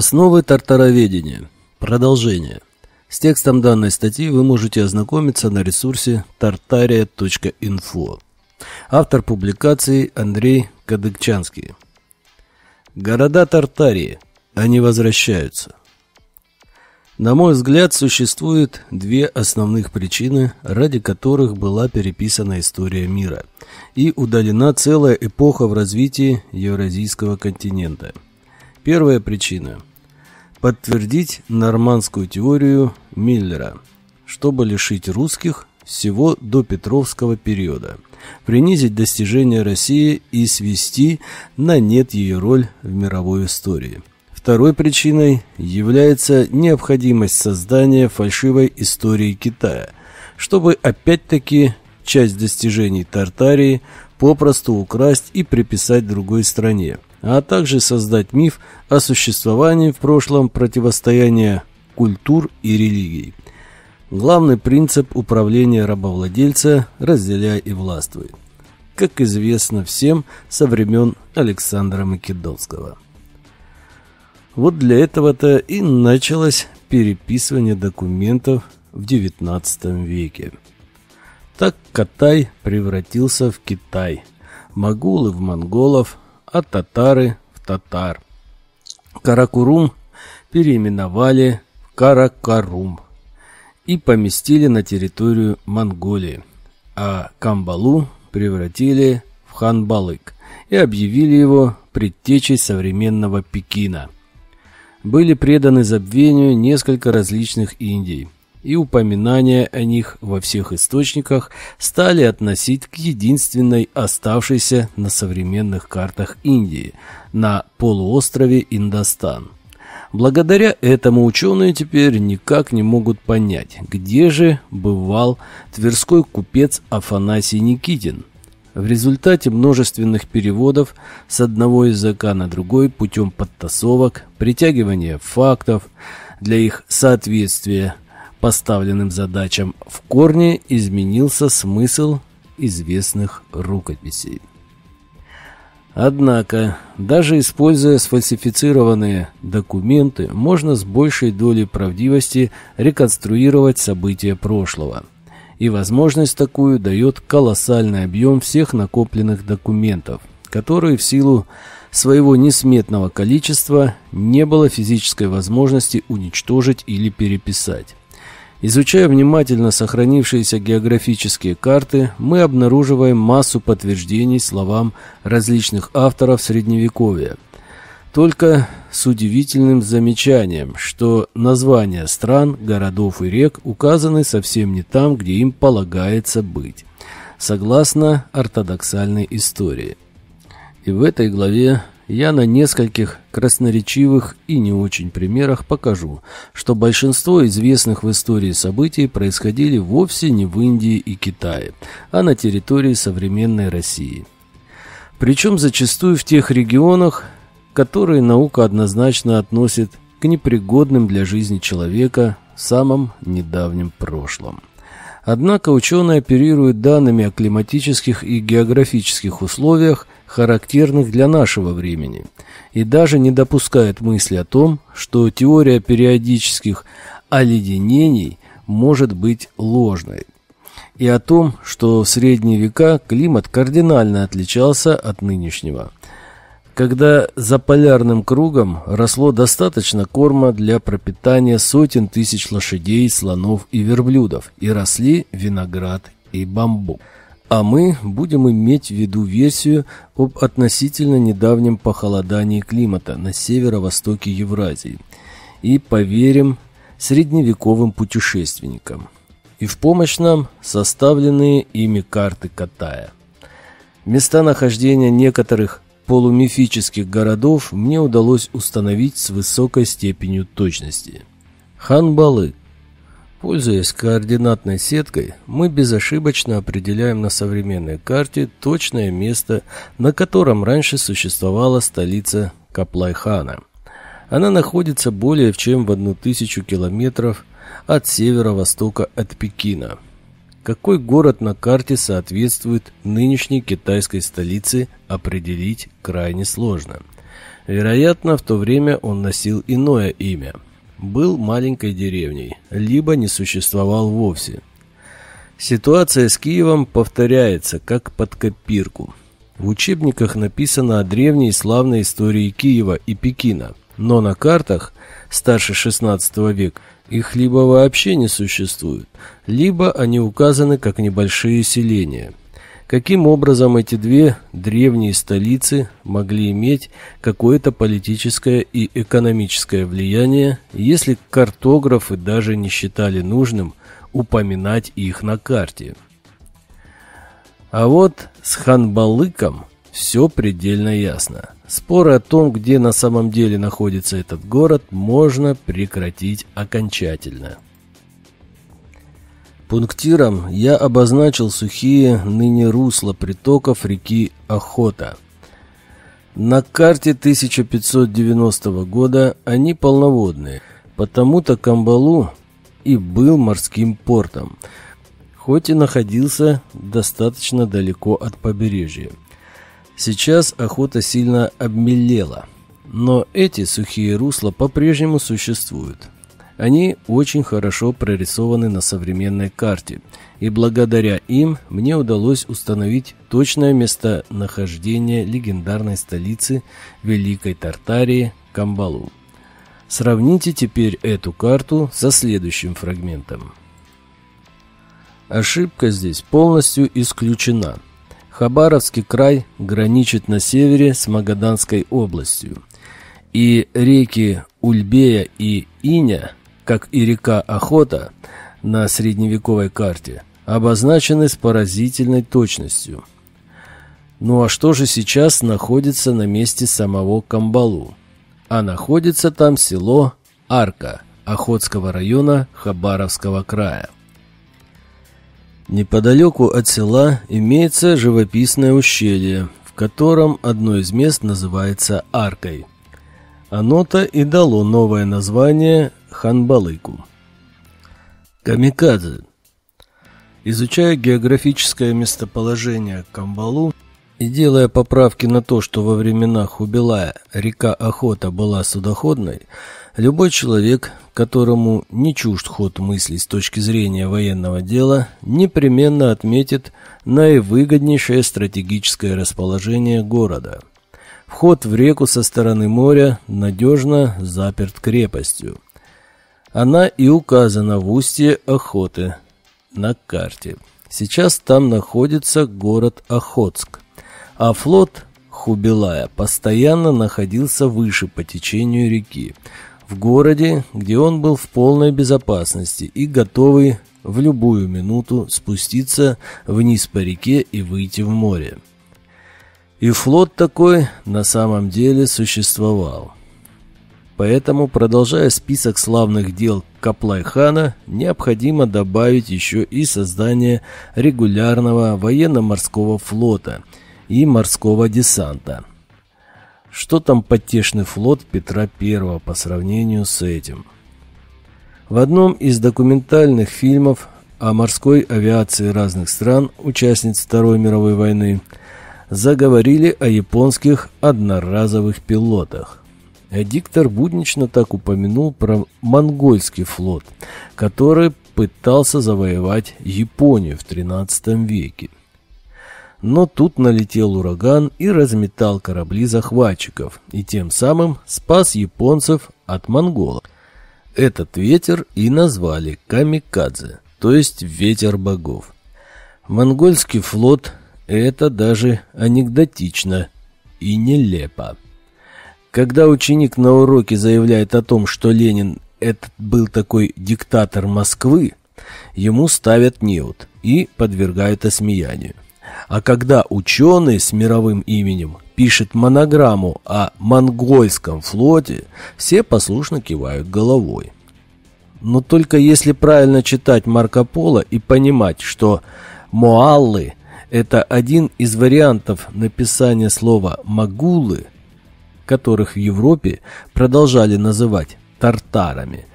Основы тартароведения. Продолжение. С текстом данной статьи вы можете ознакомиться на ресурсе tartaria.info. Автор публикации Андрей Кадыкчанский. Города Тартарии. Они возвращаются. На мой взгляд, существует две основных причины, ради которых была переписана история мира и удалена целая эпоха в развитии Евразийского континента – Первая причина – подтвердить нормандскую теорию Миллера, чтобы лишить русских всего до Петровского периода, принизить достижения России и свести на нет ее роль в мировой истории. Второй причиной является необходимость создания фальшивой истории Китая, чтобы опять-таки часть достижений Тартарии попросту украсть и приписать другой стране – а также создать миф о существовании в прошлом противостояния культур и религий. Главный принцип управления рабовладельца – разделяй и властвуй. Как известно всем со времен Александра Македонского. Вот для этого-то и началось переписывание документов в XIX веке. Так Катай превратился в Китай, могулы в монголов, а татары в татар. Каракурум переименовали в Каракарум и поместили на территорию Монголии, а Камбалу превратили в Ханбалык и объявили его предтечей современного Пекина. Были преданы забвению несколько различных Индий – и упоминания о них во всех источниках стали относить к единственной оставшейся на современных картах Индии, на полуострове Индостан. Благодаря этому ученые теперь никак не могут понять, где же бывал тверской купец Афанасий Никитин. В результате множественных переводов с одного языка на другой путем подтасовок, притягивания фактов для их соответствия поставленным задачам в корне изменился смысл известных рукописей. Однако, даже используя сфальсифицированные документы, можно с большей долей правдивости реконструировать события прошлого. И возможность такую дает колоссальный объем всех накопленных документов, которые в силу своего несметного количества не было физической возможности уничтожить или переписать. Изучая внимательно сохранившиеся географические карты, мы обнаруживаем массу подтверждений словам различных авторов Средневековья. Только с удивительным замечанием, что названия стран, городов и рек указаны совсем не там, где им полагается быть, согласно ортодоксальной истории. И в этой главе я на нескольких красноречивых и не очень примерах покажу, что большинство известных в истории событий происходили вовсе не в Индии и Китае, а на территории современной России. Причем зачастую в тех регионах, которые наука однозначно относит к непригодным для жизни человека в самом недавнем прошлом. Однако ученые оперируют данными о климатических и географических условиях, характерных для нашего времени, и даже не допускают мысли о том, что теория периодических оледенений может быть ложной, и о том, что в средние века климат кардинально отличался от нынешнего – когда за полярным кругом росло достаточно корма для пропитания сотен тысяч лошадей, слонов и верблюдов, и росли виноград и бамбук. А мы будем иметь в виду версию об относительно недавнем похолодании климата на северо-востоке Евразии и поверим средневековым путешественникам. И в помощь нам составленные ими карты Катая. Места нахождения некоторых полумифических городов мне удалось установить с высокой степенью точности. Ханбалы. Пользуясь координатной сеткой, мы безошибочно определяем на современной карте точное место, на котором раньше существовала столица Каплайхана. Она находится более чем в одну тысячу километров от северо-востока от Пекина – какой город на карте соответствует нынешней китайской столице, определить крайне сложно. Вероятно, в то время он носил иное имя. Был маленькой деревней, либо не существовал вовсе. Ситуация с Киевом повторяется, как под копирку. В учебниках написано о древней славной истории Киева и Пекина, но на картах старше XVI века их либо вообще не существует, либо они указаны как небольшие селения – Каким образом эти две древние столицы могли иметь какое-то политическое и экономическое влияние, если картографы даже не считали нужным упоминать их на карте? А вот с Ханбалыком все предельно ясно. Споры о том, где на самом деле находится этот город, можно прекратить окончательно. Пунктиром я обозначил сухие ныне русла притоков реки Охота. На карте 1590 года они полноводные, потому-то Камбалу и был морским портом, хоть и находился достаточно далеко от побережья. Сейчас охота сильно обмелела, но эти сухие русла по-прежнему существуют. Они очень хорошо прорисованы на современной карте, и благодаря им мне удалось установить точное местонахождение легендарной столицы Великой Тартарии Камбалу. Сравните теперь эту карту со следующим фрагментом. Ошибка здесь полностью исключена. Хабаровский край граничит на севере с Магаданской областью, и реки Ульбея и Иня – как и река Охота на средневековой карте, обозначены с поразительной точностью. Ну а что же сейчас находится на месте самого Камбалу? А находится там село Арка Охотского района Хабаровского края. Неподалеку от села имеется живописное ущелье, в котором одно из мест называется Аркой. Оно-то и дало новое название Ханбалыку. Камикадзе. Изучая географическое местоположение Камбалу и делая поправки на то, что во времена Хубилая река Охота была судоходной, любой человек, которому не чужд ход мыслей с точки зрения военного дела, непременно отметит наивыгоднейшее стратегическое расположение города. Вход в реку со стороны моря надежно заперт крепостью. Она и указана в устье Охоты на карте. Сейчас там находится город Охотск, а флот Хубилая постоянно находился выше по течению реки, в городе, где он был в полной безопасности и готовый в любую минуту спуститься вниз по реке и выйти в море. И флот такой на самом деле существовал. Поэтому, продолжая список славных дел Каплай-хана, необходимо добавить еще и создание регулярного военно-морского флота и морского десанта. Что там потешный флот Петра I по сравнению с этим? В одном из документальных фильмов о морской авиации разных стран, участниц Второй мировой войны, заговорили о японских одноразовых пилотах. Диктор буднично так упомянул про монгольский флот, который пытался завоевать Японию в XIII веке. Но тут налетел ураган и разметал корабли захватчиков, и тем самым спас японцев от монголов. Этот ветер и назвали Камикадзе, то есть ветер богов. Монгольский флот – это даже анекдотично и нелепо. Когда ученик на уроке заявляет о том, что Ленин этот был такой диктатор Москвы, ему ставят неуд и подвергают осмеянию. А когда ученый с мировым именем пишет монограмму о монгольском флоте, все послушно кивают головой. Но только если правильно читать Марко Поло и понимать, что «моаллы» — это один из вариантов написания слова «магулы», которых в Европе продолжали называть тартарами,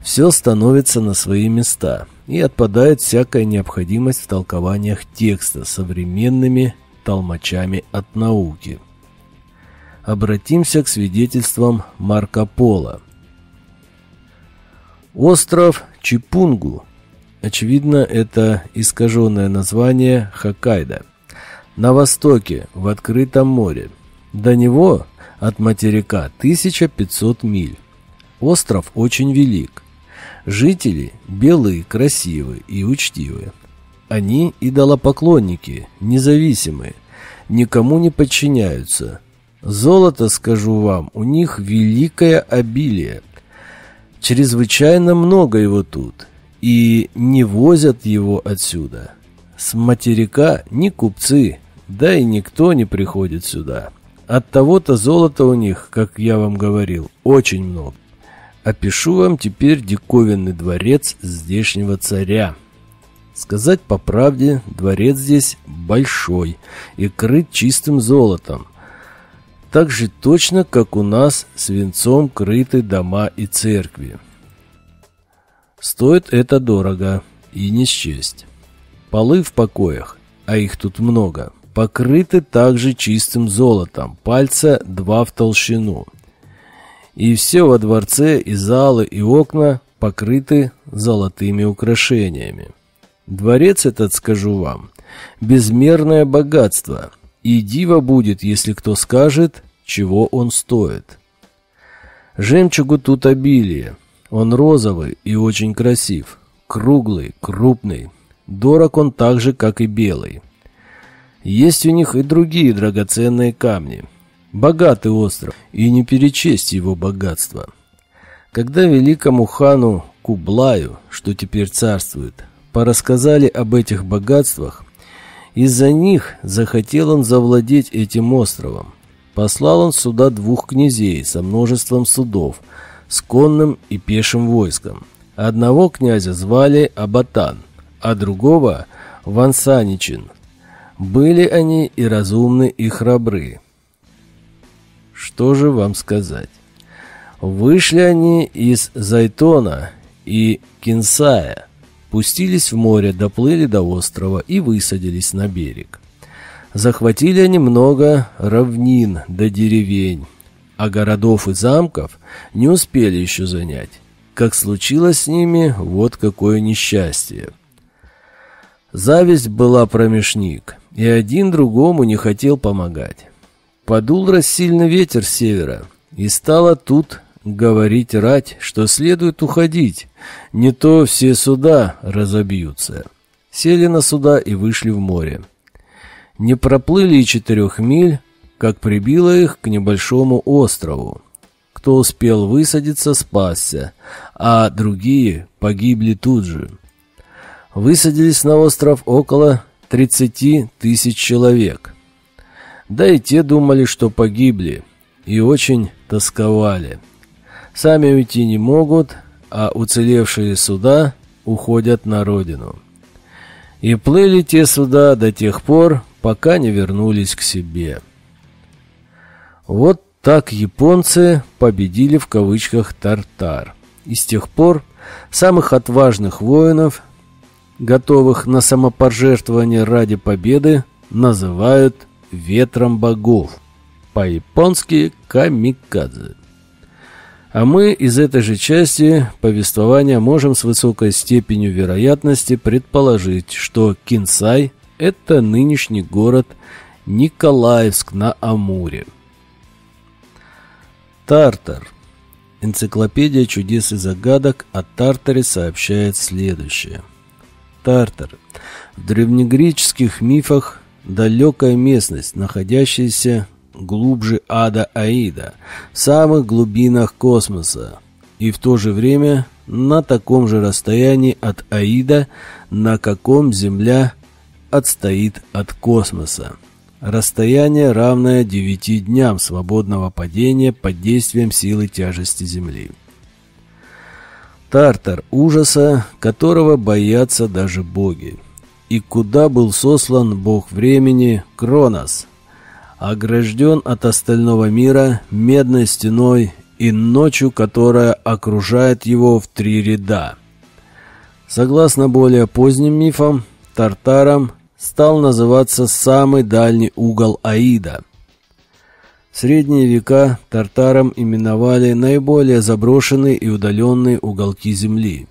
все становится на свои места и отпадает всякая необходимость в толкованиях текста современными толмачами от науки. обратимся к свидетельствам Марко Поло. Остров Чипунгу. Очевидно, это искаженное название Хоккайдо. На востоке, в открытом море. До него от материка 1500 миль. Остров очень велик. Жители белые, красивые и учтивые. Они идолопоклонники, независимые, никому не подчиняются. Золото, скажу вам, у них великое обилие. Чрезвычайно много его тут, и не возят его отсюда. С материка ни купцы, да и никто не приходит сюда. От того-то золота у них, как я вам говорил, очень много. Опишу вам теперь диковинный дворец здешнего царя. Сказать по правде, дворец здесь большой и крыт чистым золотом. Так же точно, как у нас свинцом крыты дома и церкви. Стоит это дорого и не счесть. Полы в покоях, а их тут много, покрыты также чистым золотом, пальца два в толщину – и все во дворце, и залы, и окна покрыты золотыми украшениями. Дворец этот, скажу вам, безмерное богатство, и диво будет, если кто скажет, чего он стоит. Жемчугу тут обилие, он розовый и очень красив, круглый, крупный, дорог он так же, как и белый. Есть у них и другие драгоценные камни – Богатый остров, и не перечесть его богатство. Когда великому хану Кублаю, что теперь царствует, порассказали об этих богатствах, из-за них захотел он завладеть этим островом. Послал он сюда двух князей со множеством судов, с конным и пешим войском. Одного князя звали Абатан, а другого – Вансаничин. Были они и разумны, и храбры. Что же вам сказать? Вышли они из Зайтона и Кинсая, пустились в море, доплыли до острова и высадились на берег. Захватили они много равнин до деревень, а городов и замков не успели еще занять. Как случилось с ними, вот какое несчастье. Зависть была промежник, и один другому не хотел помогать. Подул рассильный ветер с севера, и стало тут говорить рать, что следует уходить, не то все суда разобьются. Сели на суда и вышли в море. Не проплыли и четырех миль, как прибило их к небольшому острову. Кто успел высадиться, спасся, а другие погибли тут же. Высадились на остров около 30 тысяч человек – да и те думали, что погибли, и очень тосковали. Сами уйти не могут, а уцелевшие суда уходят на родину. И плыли те суда до тех пор, пока не вернулись к себе. Вот так японцы победили в кавычках тартар. И с тех пор самых отважных воинов, готовых на самопожертвование ради победы, называют ветром богов, по-японски камикадзе. А мы из этой же части повествования можем с высокой степенью вероятности предположить, что Кинсай – это нынешний город Николаевск на Амуре. Тартар. Энциклопедия чудес и загадок о Тартаре сообщает следующее. Тартар. В древнегреческих мифах далекая местность, находящаяся глубже ада Аида, в самых глубинах космоса, и в то же время на таком же расстоянии от Аида, на каком Земля отстоит от космоса. Расстояние, равное 9 дням свободного падения под действием силы тяжести Земли. Тартар ужаса, которого боятся даже боги и куда был сослан бог времени Кронос, огражден от остального мира медной стеной и ночью, которая окружает его в три ряда. Согласно более поздним мифам, Тартаром стал называться самый дальний угол Аида. Средние века Тартаром именовали наиболее заброшенные и удаленные уголки Земли.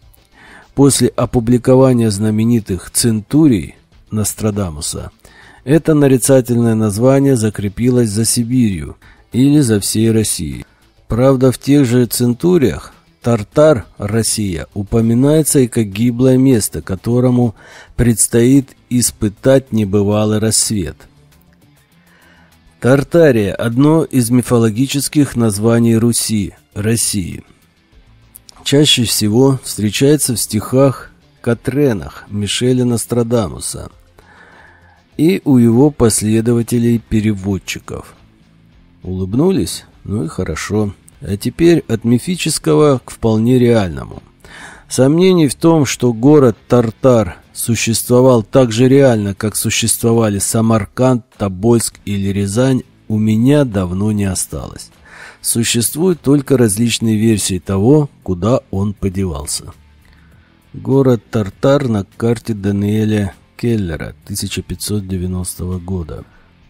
После опубликования знаменитых «Центурий» Нострадамуса это нарицательное название закрепилось за Сибирью или за всей Россией. Правда, в тех же «Центуриях» Тартар, Россия, упоминается и как гиблое место, которому предстоит испытать небывалый рассвет. Тартария – одно из мифологических названий Руси, России. Чаще всего встречается в стихах Катренах Мишеля Нострадамуса и у его последователей-переводчиков. Улыбнулись? Ну и хорошо. А теперь от мифического к вполне реальному. Сомнений в том, что город Тартар существовал так же реально, как существовали Самарканд, Тобольск или Рязань, у меня давно не осталось. Существуют только различные версии того, куда он подевался. Город Тартар на карте Даниэля Келлера 1590 года.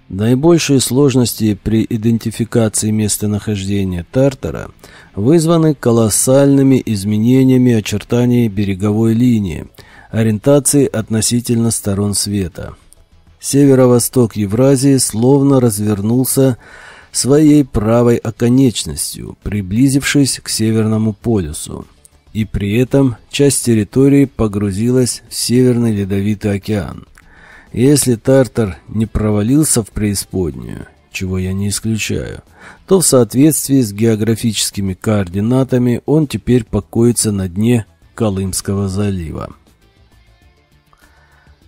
Наибольшие сложности при идентификации местонахождения Тартара вызваны колоссальными изменениями очертаний береговой линии, ориентации относительно сторон света. Северо-восток Евразии словно развернулся своей правой оконечностью, приблизившись к Северному полюсу, и при этом часть территории погрузилась в Северный Ледовитый океан – если Тартар не провалился в преисподнюю, чего я не исключаю, то в соответствии с географическими координатами он теперь покоится на дне Колымского залива.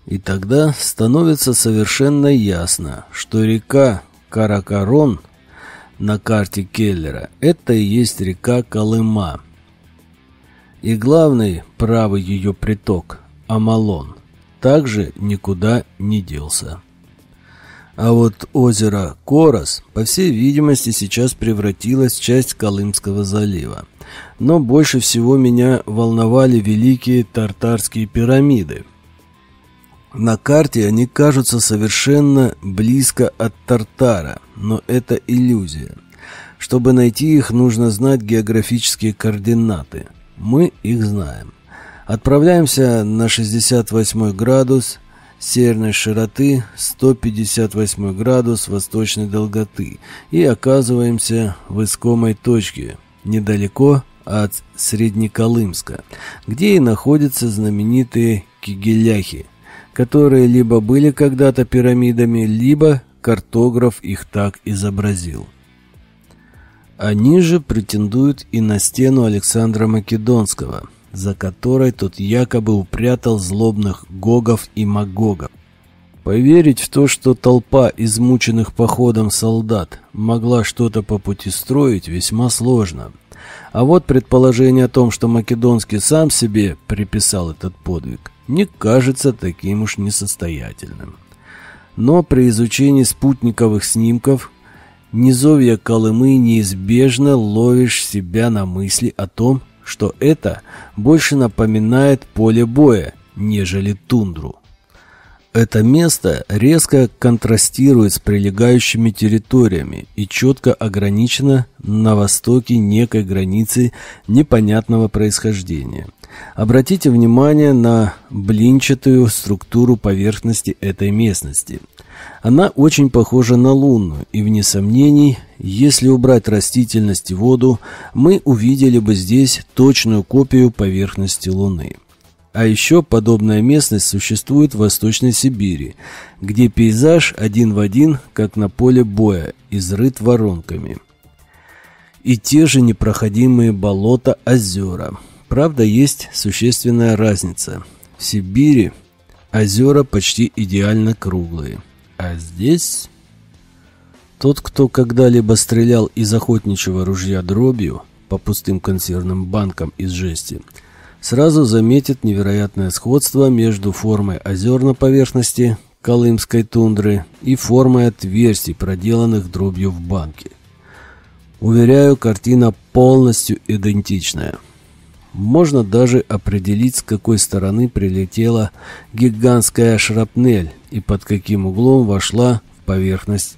И тогда становится совершенно ясно, что река Каракарон на карте Келлера – это и есть река Колыма. И главный правый ее приток – Амалон также никуда не делся. А вот озеро Корос, по всей видимости, сейчас превратилось в часть Колымского залива. Но больше всего меня волновали великие тартарские пирамиды. На карте они кажутся совершенно близко от Тартара, но это иллюзия. Чтобы найти их, нужно знать географические координаты. Мы их знаем. Отправляемся на 68 градус северной широты, 158 градус восточной долготы и оказываемся в искомой точке, недалеко от Среднеколымска, где и находятся знаменитые кигеляхи, которые либо были когда-то пирамидами, либо картограф их так изобразил. Они же претендуют и на стену Александра Македонского – за которой тот якобы упрятал злобных гогов и магогов. Поверить в то, что толпа измученных походом солдат могла что-то по пути строить, весьма сложно. А вот предположение о том, что Македонский сам себе приписал этот подвиг, не кажется таким уж несостоятельным. Но при изучении спутниковых снимков низовья Колымы неизбежно ловишь себя на мысли о том, что это больше напоминает поле боя, нежели тундру. Это место резко контрастирует с прилегающими территориями и четко ограничено на востоке некой границей непонятного происхождения. Обратите внимание на блинчатую структуру поверхности этой местности – она очень похожа на лунную, и вне сомнений, если убрать растительность и воду, мы увидели бы здесь точную копию поверхности Луны. А еще подобная местность существует в Восточной Сибири, где пейзаж один в один, как на поле боя, изрыт воронками. И те же непроходимые болота, озера. Правда, есть существенная разница. В Сибири озера почти идеально круглые – а здесь... Тот, кто когда-либо стрелял из охотничьего ружья дробью по пустым консервным банкам из жести, сразу заметит невероятное сходство между формой озер на поверхности Колымской тундры и формой отверстий, проделанных дробью в банке. Уверяю, картина полностью идентичная. Можно даже определить, с какой стороны прилетела гигантская шрапнель и под каким углом вошла в поверхность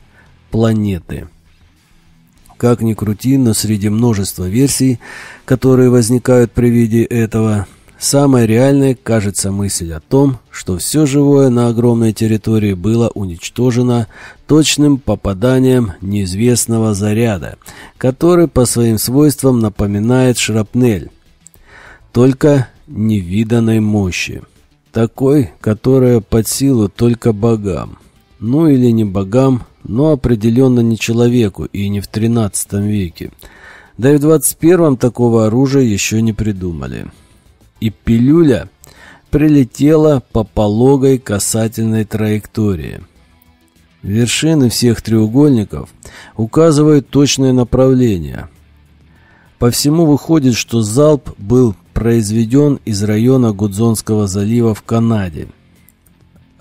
планеты. Как ни крути, но среди множества версий, которые возникают при виде этого, самой реальной кажется мысль о том, что все живое на огромной территории было уничтожено точным попаданием неизвестного заряда, который по своим свойствам напоминает шрапнель, только невиданной мощи, такой, которая под силу только богам. Ну или не богам, но определенно не человеку и не в 13 веке. Да и в 21-м такого оружия еще не придумали. И пилюля прилетела по пологой касательной траектории. Вершины всех треугольников указывают точное направление. По всему выходит, что залп был произведен из района Гудзонского залива в Канаде –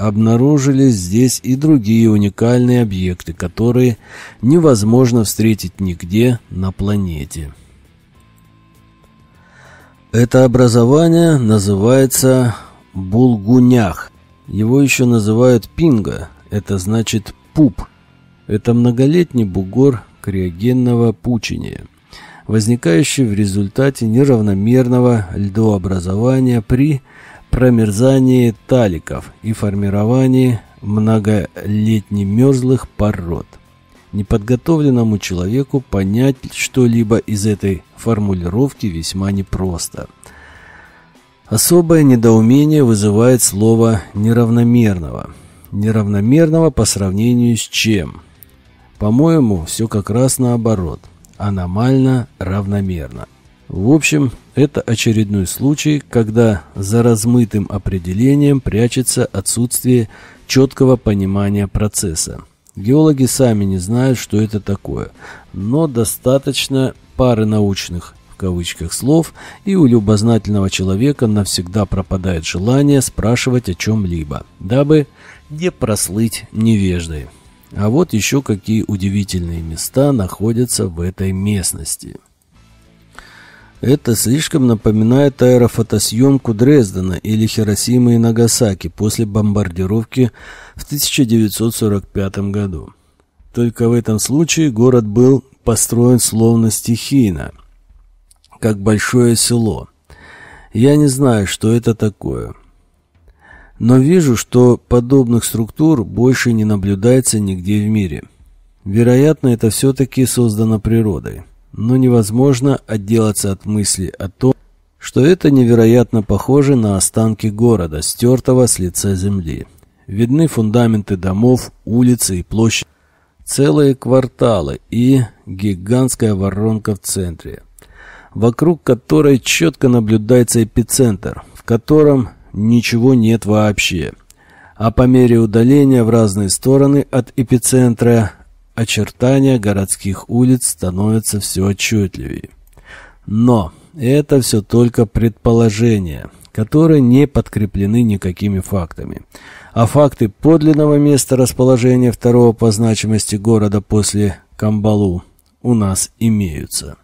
обнаружились здесь и другие уникальные объекты, которые невозможно встретить нигде на планете. Это образование называется Булгунях. Его еще называют Пинга, это значит пуп. Это многолетний бугор криогенного пучения, возникающий в результате неравномерного льдообразования при промерзании таликов и формировании многолетне мерзлых пород. Неподготовленному человеку понять что-либо из этой формулировки весьма непросто. Особое недоумение вызывает слово «неравномерного». Неравномерного по сравнению с чем? По-моему, все как раз наоборот. Аномально равномерно. В общем, это очередной случай, когда за размытым определением прячется отсутствие четкого понимания процесса. Геологи сами не знают, что это такое, но достаточно пары научных в кавычках слов, и у любознательного человека навсегда пропадает желание спрашивать о чем-либо, дабы не прослыть невеждой. А вот еще какие удивительные места находятся в этой местности. Это слишком напоминает аэрофотосъемку Дрездена или Хиросимы и Нагасаки после бомбардировки в 1945 году. Только в этом случае город был построен словно стихийно, как большое село. Я не знаю, что это такое. Но вижу, что подобных структур больше не наблюдается нигде в мире. Вероятно, это все-таки создано природой но невозможно отделаться от мысли о том, что это невероятно похоже на останки города, стертого с лица земли. Видны фундаменты домов, улицы и площади, целые кварталы и гигантская воронка в центре, вокруг которой четко наблюдается эпицентр, в котором ничего нет вообще. А по мере удаления в разные стороны от эпицентра очертания городских улиц становятся все отчетливее. Но это все только предположения, которые не подкреплены никакими фактами. А факты подлинного места расположения второго по значимости города после Камбалу у нас имеются.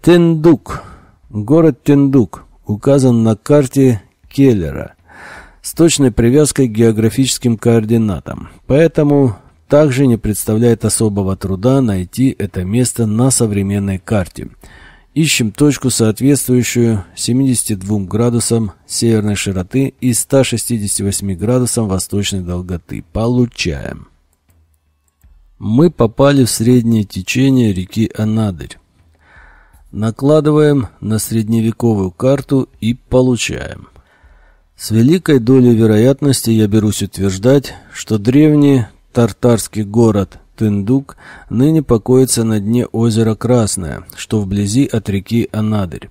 Тендук. Город Тендук указан на карте Келлера с точной привязкой к географическим координатам. Поэтому также не представляет особого труда найти это место на современной карте. Ищем точку, соответствующую 72 градусам северной широты и 168 градусам восточной долготы. Получаем. Мы попали в среднее течение реки Анадырь. Накладываем на средневековую карту и получаем. С великой долей вероятности я берусь утверждать, что древние Тартарский город Тындук ныне покоится на дне озера Красное, что вблизи от реки Анадырь.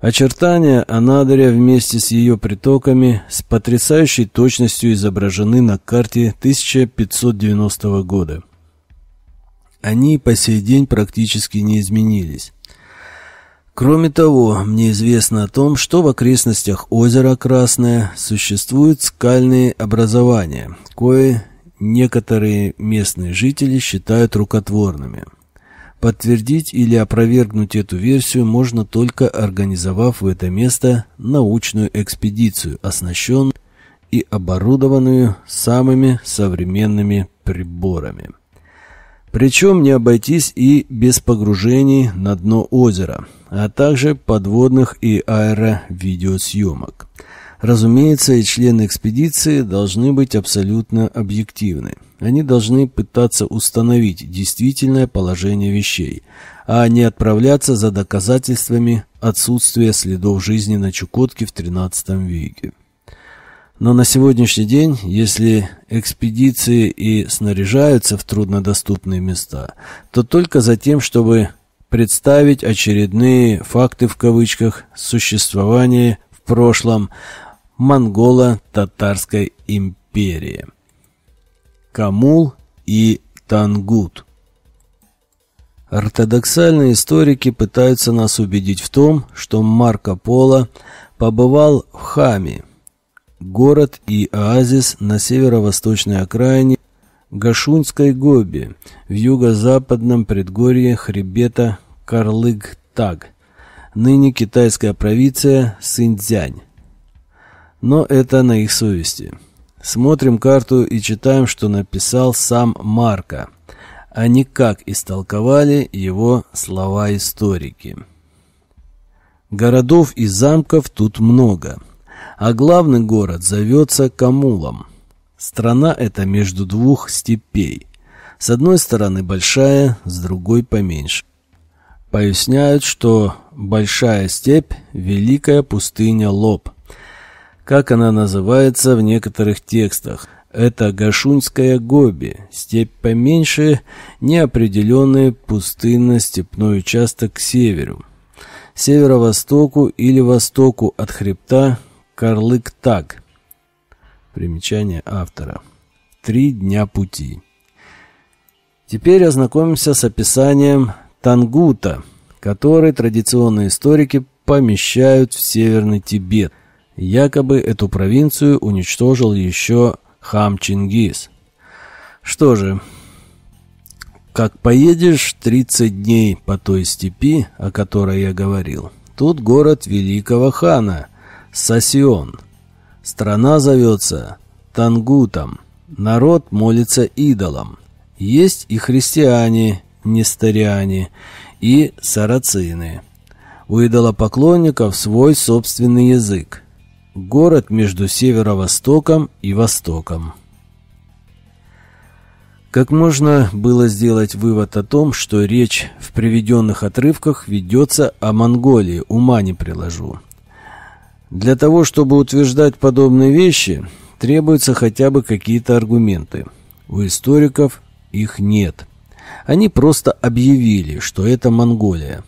Очертания Анадыря вместе с ее притоками с потрясающей точностью изображены на карте 1590 года. Они по сей день практически не изменились. Кроме того, мне известно о том, что в окрестностях озера Красное существуют скальные образования, кое некоторые местные жители считают рукотворными. Подтвердить или опровергнуть эту версию можно только организовав в это место научную экспедицию, оснащенную и оборудованную самыми современными приборами. Причем не обойтись и без погружений на дно озера, а также подводных и аэровидеосъемок. Разумеется, и члены экспедиции должны быть абсолютно объективны. Они должны пытаться установить действительное положение вещей, а не отправляться за доказательствами отсутствия следов жизни на Чукотке в XIII веке. Но на сегодняшний день, если экспедиции и снаряжаются в труднодоступные места, то только за тем, чтобы представить очередные «факты» в кавычках существования в прошлом монголо-татарской империи. Камул и Тангут Ортодоксальные историки пытаются нас убедить в том, что Марко Поло побывал в Хаме, город и оазис на северо-восточной окраине Гашунской Гоби, в юго-западном предгорье хребета Карлык-Таг, ныне китайская провинция Синьцзянь. Но это на их совести. Смотрим карту и читаем, что написал сам Марко, а не как истолковали его слова историки. Городов и замков тут много – а главный город зовется Камулом. Страна эта между двух степей. С одной стороны большая, с другой поменьше. Поясняют, что большая степь – великая пустыня Лоб. Как она называется в некоторых текстах – это Гашунская Гоби, степь поменьше, неопределенный пустынно-степной участок к северу, северо-востоку или востоку от хребта Карлык так. Примечание автора. Три дня пути. Теперь ознакомимся с описанием Тангута, который традиционные историки помещают в Северный Тибет. Якобы эту провинцию уничтожил еще хам Чингис. Что же, как поедешь 30 дней по той степи, о которой я говорил, тут город великого хана – Сасион. Страна зовется Тангутом. Народ молится идолам. Есть и христиане, нестариане, и сарацины. У идолопоклонников свой собственный язык. Город между северо-востоком и востоком. Как можно было сделать вывод о том, что речь в приведенных отрывках ведется о Монголии, ума не приложу. Для того, чтобы утверждать подобные вещи, требуются хотя бы какие-то аргументы. У историков их нет. Они просто объявили, что это Монголия.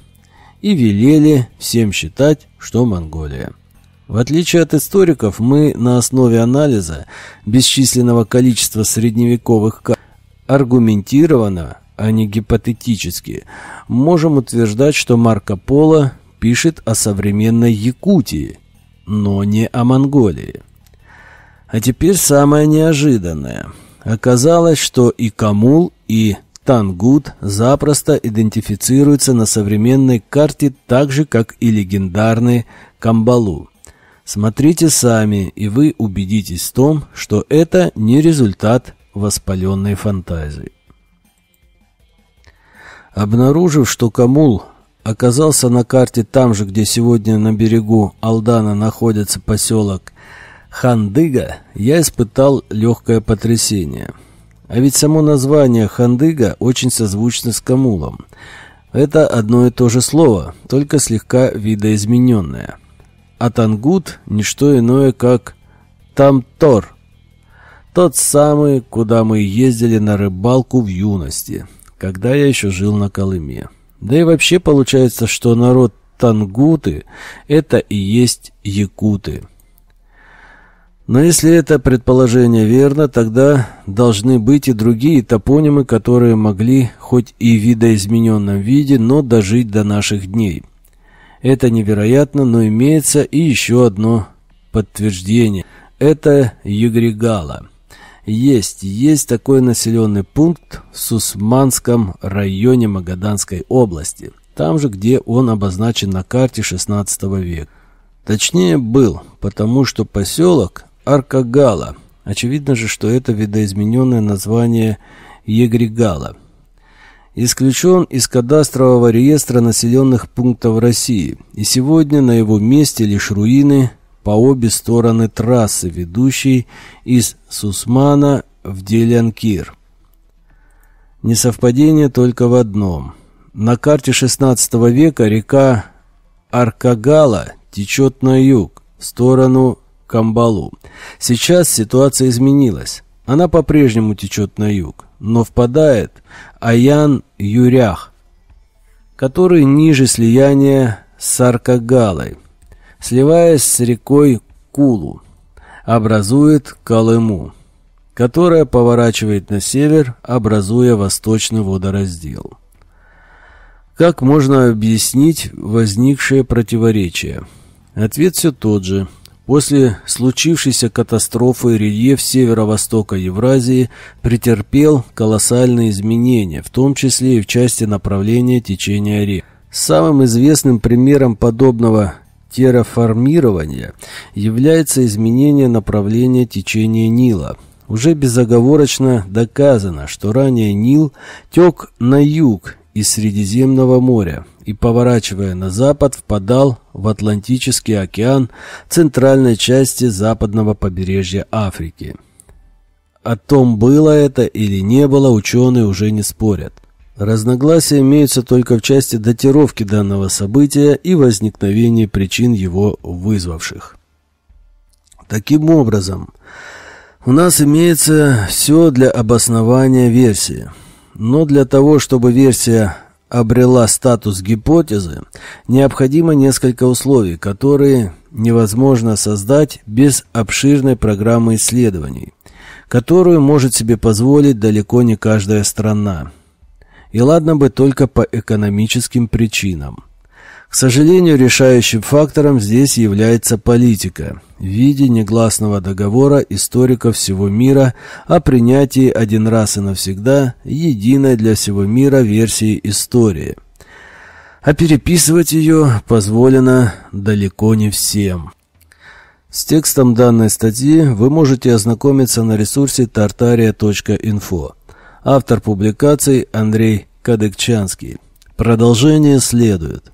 И велели всем считать, что Монголия. В отличие от историков, мы на основе анализа бесчисленного количества средневековых карт аргументированно, а не гипотетически, можем утверждать, что Марко Поло пишет о современной Якутии – но не о Монголии. А теперь самое неожиданное. Оказалось, что и Камул, и Тангут запросто идентифицируются на современной карте так же, как и легендарный Камбалу. Смотрите сами, и вы убедитесь в том, что это не результат воспаленной фантазии. Обнаружив, что Камул оказался на карте там же, где сегодня на берегу Алдана находится поселок Хандыга, я испытал легкое потрясение. А ведь само название Хандыга очень созвучно с Камулом. Это одно и то же слово, только слегка видоизмененное. А Тангут – не что иное, как Тамтор. Тот самый, куда мы ездили на рыбалку в юности, когда я еще жил на Колыме. Да и вообще получается, что народ тангуты – это и есть якуты. Но если это предположение верно, тогда должны быть и другие топонимы, которые могли хоть и в видоизмененном виде, но дожить до наших дней. Это невероятно, но имеется и еще одно подтверждение. Это Егригала. Есть, есть такой населенный пункт в Сусманском районе Магаданской области, там же, где он обозначен на карте XVI века. Точнее, был, потому что поселок Аркагала. Очевидно же, что это видоизмененное название Егригала. исключен из кадастрового реестра населенных пунктов России, и сегодня на его месте лишь руины по обе стороны трассы, ведущей из Сусмана в Делянкир. Несовпадение только в одном. На карте XVI века река Аркагала течет на юг, в сторону Камбалу. Сейчас ситуация изменилась. Она по-прежнему течет на юг, но впадает Аян-Юрях, который ниже слияния с Аркагалой, сливаясь с рекой Кулу, образует Колыму, которая поворачивает на север, образуя восточный водораздел. Как можно объяснить возникшее противоречие? Ответ все тот же – После случившейся катастрофы рельеф северо-востока Евразии претерпел колоссальные изменения, в том числе и в части направления течения рек. Самым известным примером подобного терраформирования является изменение направления течения Нила. Уже безоговорочно доказано, что ранее Нил тек на юг из Средиземного моря и, поворачивая на запад, впадал в Атлантический океан центральной части западного побережья Африки. О том, было это или не было, ученые уже не спорят. Разногласия имеются только в части датировки данного события и возникновения причин его вызвавших. Таким образом, у нас имеется все для обоснования версии – но для того, чтобы версия обрела статус гипотезы, необходимо несколько условий, которые невозможно создать без обширной программы исследований, которую может себе позволить далеко не каждая страна. И ладно бы только по экономическим причинам. К сожалению, решающим фактором здесь является политика в виде негласного договора историков всего мира о принятии один раз и навсегда единой для всего мира версии истории. А переписывать ее позволено далеко не всем. С текстом данной статьи вы можете ознакомиться на ресурсе tartaria.info. Автор публикаций Андрей Кадыкчанский. Продолжение следует.